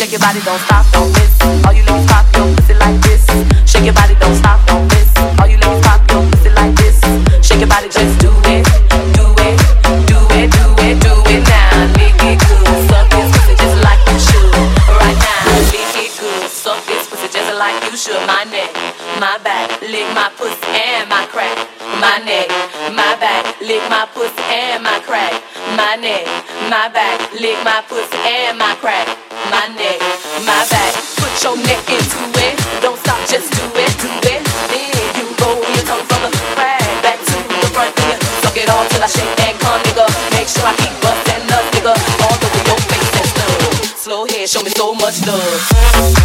Shake your body, don't stop, don't miss. All you ladies pop your pussy like this. Shake your body, don't stop, don't miss. All you ladies pop your pussy like this. Shake your body, just do it, do it, do it, do it, do it now. Lick it good, suck this pussy just like you should. Right now, lick it good, suck this pussy just like you should. My neck, my back, lick my pussy and my crack. My neck, my back, lick my pussy and my crack. My neck, my back, lick my pussy and my crack. My neck, my back, put your neck into it. Don't stop, just do it, do it. Then you roll your tongue from the crack back to the front. You suck it all till I shake and come, nigga. Make sure I keep busting up, nigga. All over your face and stuff. Slow head, show me so much love.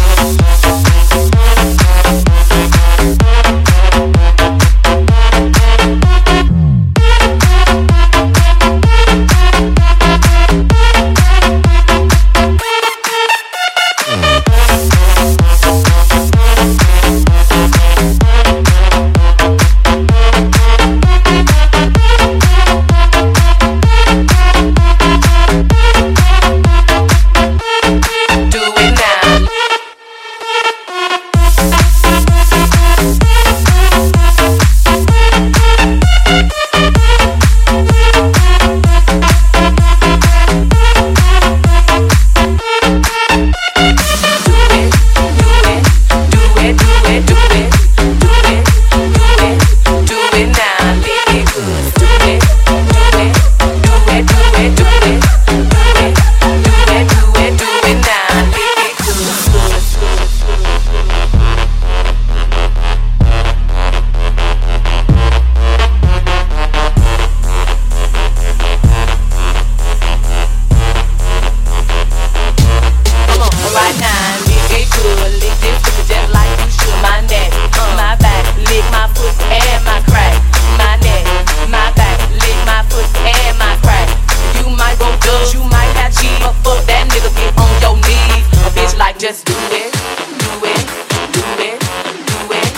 Lick lick this pussy just like you should. My neck, my back, lick my and my crack. My neck, my back, lick my and my crack. You might go you might but fuck that nigga, get on your knees. A bitch like just do it, do it, do it, do it,